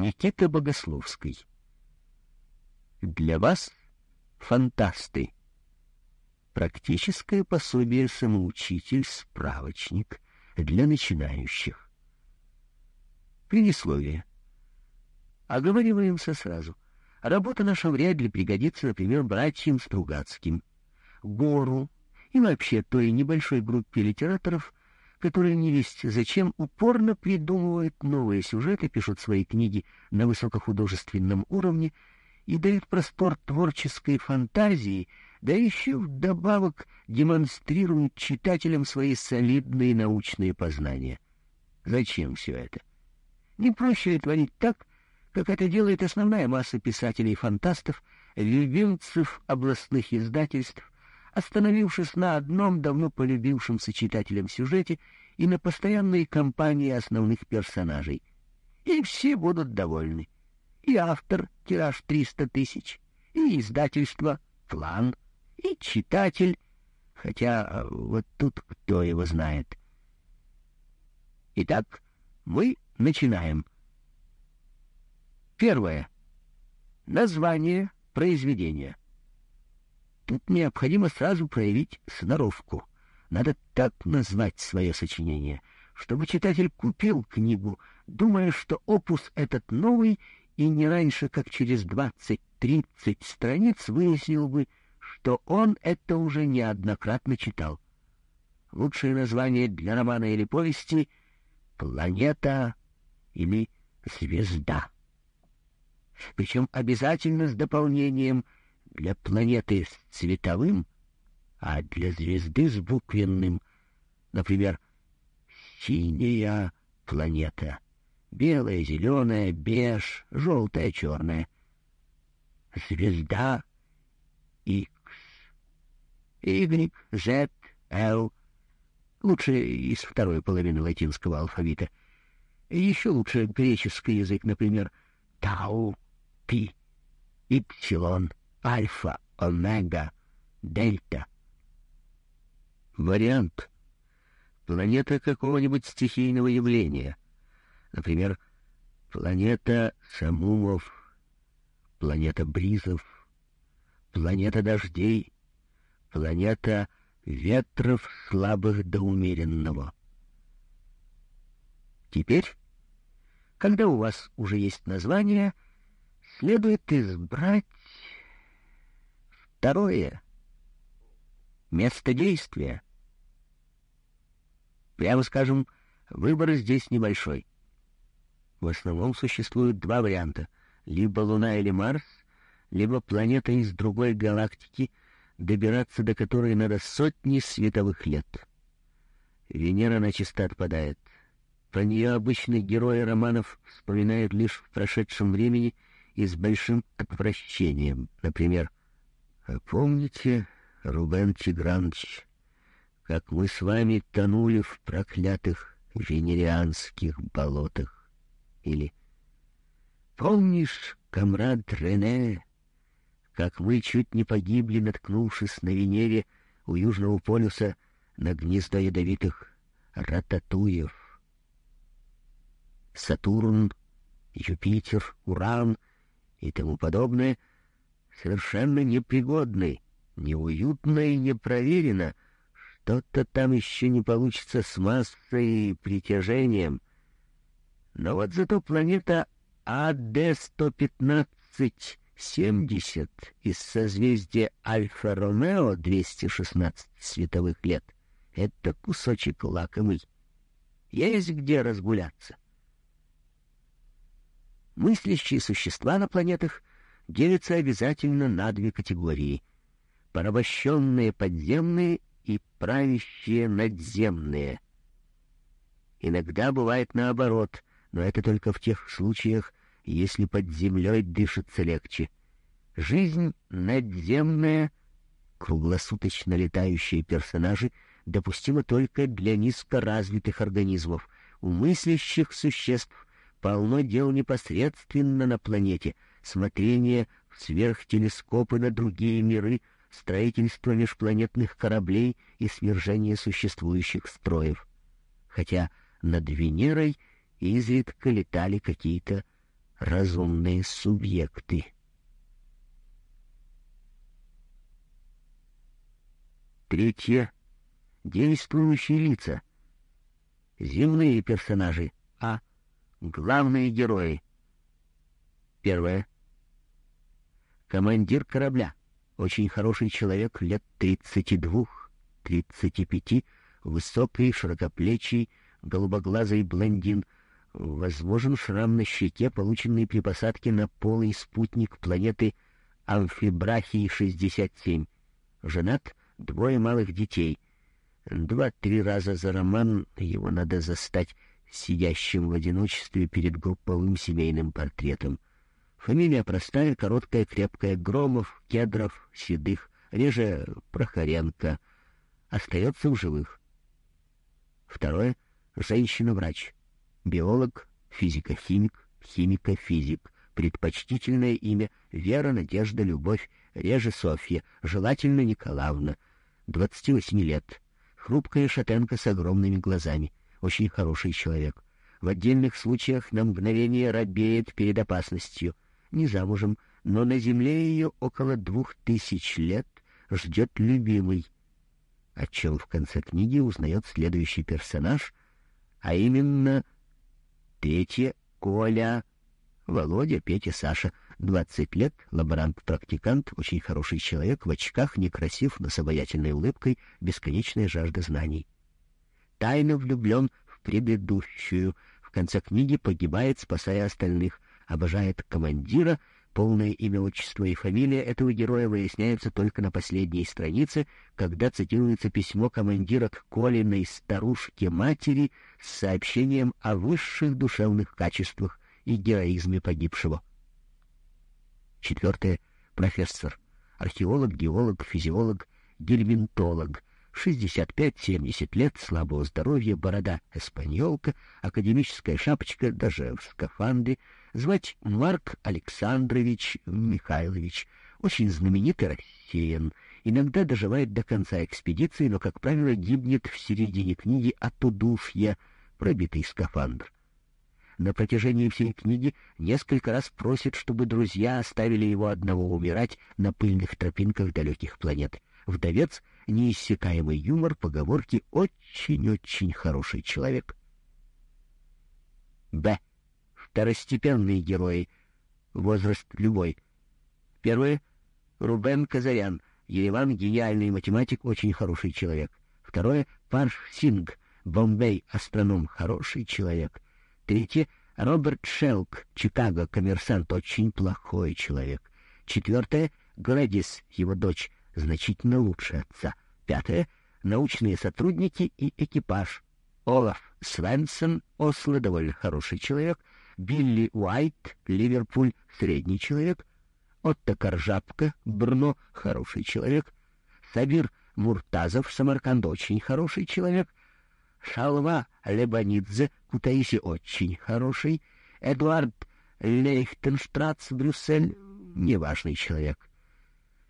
Никита Богословский. Для вас, фантасты, практическое пособие самоучитель-справочник для начинающих. Предисловие. Оговариваемся сразу. Работа наша вряд ли пригодится, например, братьям Стругацким, Гору и вообще той небольшой группе литераторов, которые не весть зачем упорно придумывают новые сюжеты, пишут свои книги на высокохудожественном уровне и дают простор творческой фантазии, да еще вдобавок демонстрируют читателям свои солидные научные познания. Зачем все это? Не проще творить так, как это делает основная масса писателей-фантастов, любимцев областных издательств, остановившись на одном давно полюбившемся читателям сюжете и на постоянной компании основных персонажей. И все будут довольны. И автор, тираж триста тысяч, и издательство, план, и читатель, хотя а, вот тут кто его знает. Итак, мы начинаем. Первое. Название произведения. Тут необходимо сразу проявить сноровку. Надо так назвать свое сочинение, чтобы читатель купил книгу, думая, что опус этот новый, и не раньше, как через двадцать-тридцать страниц выяснил бы, что он это уже неоднократно читал. Лучшее название для романа или повести — «Планета» или «Звезда». Причем обязательно с дополнением — для планеты с цветовым, а для звезды с буквенным, например, синяя планета, белая, зеленая, беж, желтая, черная. Звезда X, Y, Z, L. Лучше из второй половины латинского алфавита. Еще лучше греческий язык, например, Тау, Пи, Ипсилон альфа, омега, дельта. Вариант. Планета какого-нибудь стихийного явления. Например, планета Самумов, планета Бризов, планета дождей, планета ветров слабых до умеренного. Теперь, когда у вас уже есть название, следует избрать Второе — место действия. Прямо скажем, выбор здесь небольшой. В основном существуют два варианта — либо Луна или Марс, либо планета из другой галактики, добираться до которой надо сотни световых лет. Венера начисто отпадает. Про нее обычные герои романов вспоминают лишь в прошедшем времени и с большим отвращением. Например, помните, Рубен Тигранович, как мы с вами тонули в проклятых венерианских болотах? Или помнишь, комрад Рене, как мы чуть не погибли, наткнувшись на Венере у Южного полюса на гнездо ядовитых рататуев? Сатурн, Юпитер, Уран и тому подобное — совершенно непригодной, неуютно и непроверено. Что-то там еще не получится с массой и притяжением. Но вот зато планета АД-115-70 из созвездия Альфа-Ромео 216 световых лет — это кусочек лакомый. Есть где разгуляться. Мыслящие существа на планетах делятся обязательно на две категории — порабощенные подземные и правящие надземные. Иногда бывает наоборот, но это только в тех случаях, если под землей дышится легче. Жизнь надземная, круглосуточно летающие персонажи допустима только для низкоразвитых организмов. У мыслящих существ полно дел непосредственно на планете — смотрение в сверхтелескопы на другие миры, строительство межпланетных кораблей и свержение существующих строев. Хотя над Венерой изредка летали какие-то разумные субъекты. Третье. Действующие лица. Земные персонажи. А. Главные герои. Первое. Командир корабля. Очень хороший человек, лет тридцати двух, тридцати пяти, высокий, широкоплечий, голубоглазый блондин. Возможен шрам на щеке, полученный при посадке на полый спутник планеты Амфибрахии-67. Женат, двое малых детей. Два-три раза за роман его надо застать сидящим в одиночестве перед групповым семейным портретом. Фамилия простая, короткая, крепкая, Громов, Кедров, Седых, реже Прохоренко. Остается в живых. Второе — женщина-врач, биолог, физико-химик, химико-физик. Предпочтительное имя — Вера, Надежда, Любовь, реже Софья, желательно Николаевна, 28 лет. Хрупкая шатенка с огромными глазами, очень хороший человек. В отдельных случаях на мгновение робеет перед опасностью. Не замужем, но на земле ее около двух тысяч лет ждет любимый. О чем в конце книги узнает следующий персонаж, а именно третье — Коля, Володя, Петя, Саша — Двадцать лет, лаборант-практикант, очень хороший человек, в очках, некрасив, но с обаятельной улыбкой, бесконечная жажда знаний. Тайно влюблен в предыдущую, в конце книги погибает, спасая остальных, обожает командира, полное имя, отчество и фамилия этого героя выясняются только на последней странице, когда цитируется письмо командира к Колиной старушке-матери с сообщением о высших душевных качествах и героизме погибшего. Четвертое — профессор, археолог, геолог, физиолог, гельминтолог, 65-70 лет, слабого здоровья, борода эспаньолка, академическая шапочка, даже в скафандре, звать Марк Александрович Михайлович, очень знаменитый россиян, иногда доживает до конца экспедиции, но, как правило, гибнет в середине книги от удушья, пробитый скафандр на протяжении всей книги несколько раз просит, чтобы друзья оставили его одного умирать на пыльных тропинках далеких планет. Вдовец, неиссякаемый юмор, поговорки «очень-очень хороший человек». Б. Второстепенные герои. Возраст любой. Первое. Рубен Казарян. Ереван — гениальный математик, очень хороший человек. Второе. Парш Синг. Бомбей — астроном, хороший человек. Третье — Роберт Шелк, Чикаго, коммерсант, очень плохой человек. Четвертое — Гладис, его дочь, значительно лучше отца. Пятое — научные сотрудники и экипаж. Олаф Свенсон, Осло, довольно хороший человек. Билли Уайт, Ливерпуль, средний человек. Отто Коржапка, Брно, хороший человек. Сабир Муртазов, Самарканд, очень хороший человек. Шалва Лебанидзе, Кутаиси очень хороший, Эдуард Лейхтенштрац, Брюссель, неважный человек.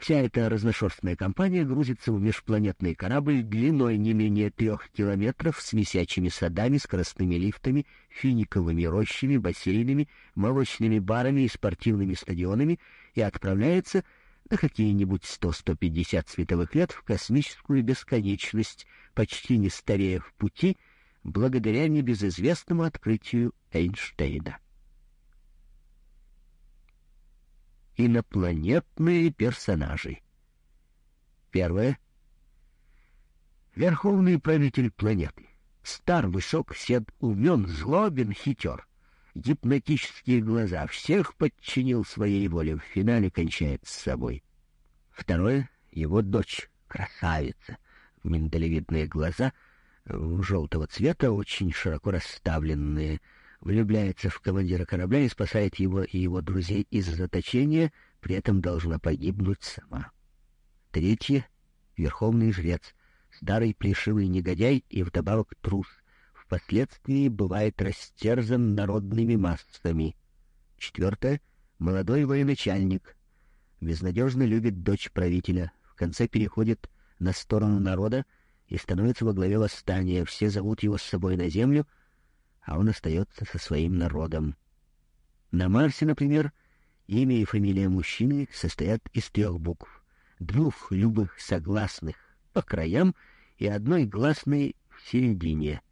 Вся эта разношерстная компания грузится в межпланетный корабль длиной не менее трех километров с висячими садами, скоростными лифтами, финиковыми рощами, бассейнами, молочными барами и спортивными стадионами и отправляется на какие-нибудь 100-150 световых лет в космическую бесконечность, почти не старея в пути, благодаря небезызвестному открытию Эйнштейна. Инопланетные персонажи. Первое. Верховный правитель планеты. Стар, высок, сед, умен, злобен, хитер. Гипнотические глаза. Всех подчинил своей воле. В финале кончает с собой. Второе. Его дочь. Красавица миндалевидные глаза, желтого цвета, очень широко расставленные, влюбляется в командира корабля и спасает его и его друзей из заточения, при этом должна погибнуть сама. Третье — верховный жрец, старый плешивый негодяй и вдобавок трус, впоследствии бывает растерзан народными массами. Четвертое — молодой военачальник, безнадежно любит дочь правителя, в конце переходит на сторону народа и становится во главе восстания. Все зовут его с собой на землю, а он остается со своим народом. На Марсе, например, имя и фамилия мужчины состоят из трех букв, двух любых согласных по краям и одной гласной в середине.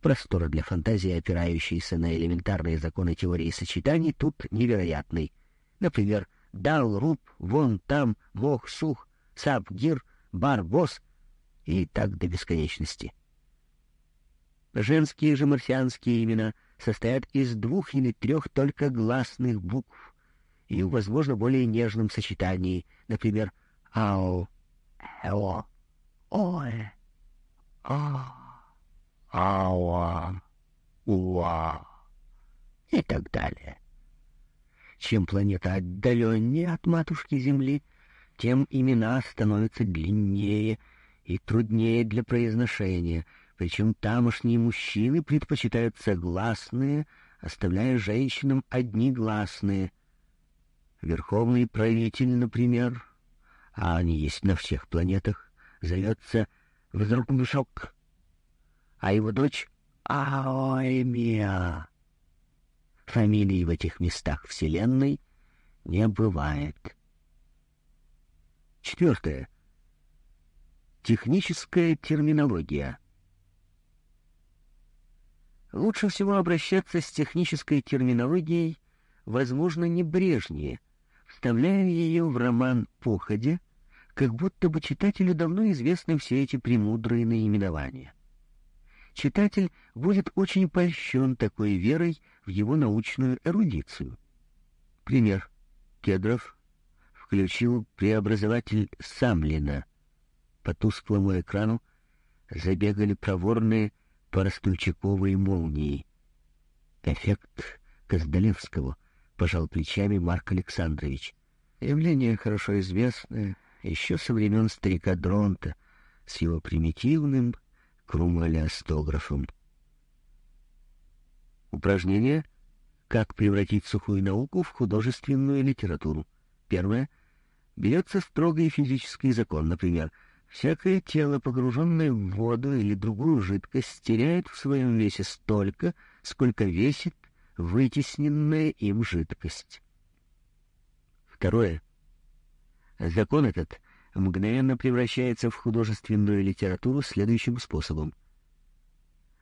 Простор для фантазии, опирающейся на элементарные законы теории сочетаний, тут невероятный. Например, дал, руб, вон, там, мох, сух, сап, гир, бар, босс и так до бесконечности. Женские же марсианские имена состоят из двух или трех только гласных букв и в, возможно, более нежном сочетании, например, «ау», «эо», «оэ», «а», «ауа», «уа» и так далее. Чем планета отдаленнее от матушки Земли, тем имена становятся длиннее и труднее для произношения — причем тамошние мужчины предпочитают согласные, оставляя женщинам одни гласные. Верховный правитель, например, а они есть на всех планетах, зовется Взрукмшок, а его дочь — Аоэмия. Фамилий в этих местах Вселенной не бывает. Четвертое. Техническая терминология — Лучше всего обращаться с технической терминологией, возможно, небрежнее, вставляя ее в роман «Походе», как будто бы читателю давно известны все эти премудрые наименования. Читатель будет очень польщен такой верой в его научную эрудицию. Пример. Кедров включил преобразователь Самлина. По тусклому экрану забегали проворные паростульчаковые молнии. Эффект Каздалевского, пожал плечами Марк Александрович. Явление хорошо известное еще со времен старика Дронта с его примитивным крумолеостографом. Упражнение «Как превратить сухую науку в художественную литературу». Первое. Берется строгий физический закон, например — Всякое тело, погруженное в воду или другую жидкость, теряет в своем весе столько, сколько весит вытесненная им жидкость. Второе. Закон этот мгновенно превращается в художественную литературу следующим способом.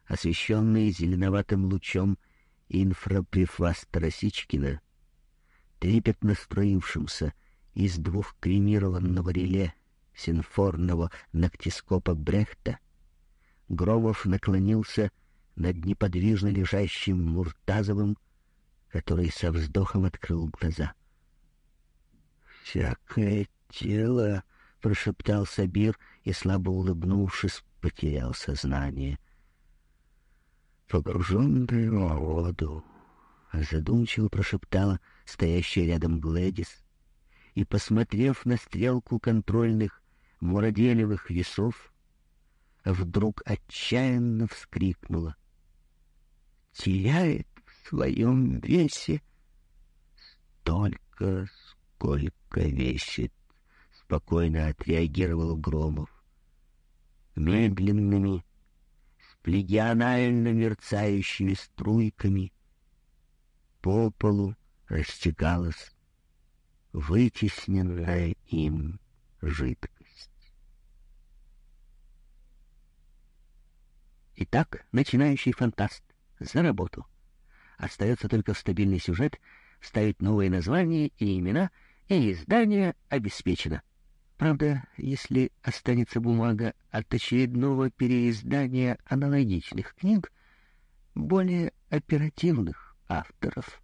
Освещенный зеленоватым лучом инфрапрефастера Сичкина, трепетно строившимся из двух кремированного реле синфорного ногтископа Брехта, Громов наклонился над неподвижно лежащим Муртазовым, который со вздохом открыл глаза. «Всякое тело!» — прошептал Сабир и, слабо улыбнувшись, потерял сознание. «Погруженный в воду!» — задумчиво прошептала стоящая рядом Глэдис, и, посмотрев на стрелку контрольных муравелевых весов, вдруг отчаянно вскрикнула. Теряет в своем весе столько, сколько весит, спокойно отреагировал Громов. Медленными, с мерцающими струйками по полу растекалась вытесненная им жидкость. Итак, начинающий фантаст за работу. Остается только стабильный сюжет вставить новые названия и имена, и издание обеспечено. Правда, если останется бумага от очередного переиздания аналогичных книг более оперативных авторов —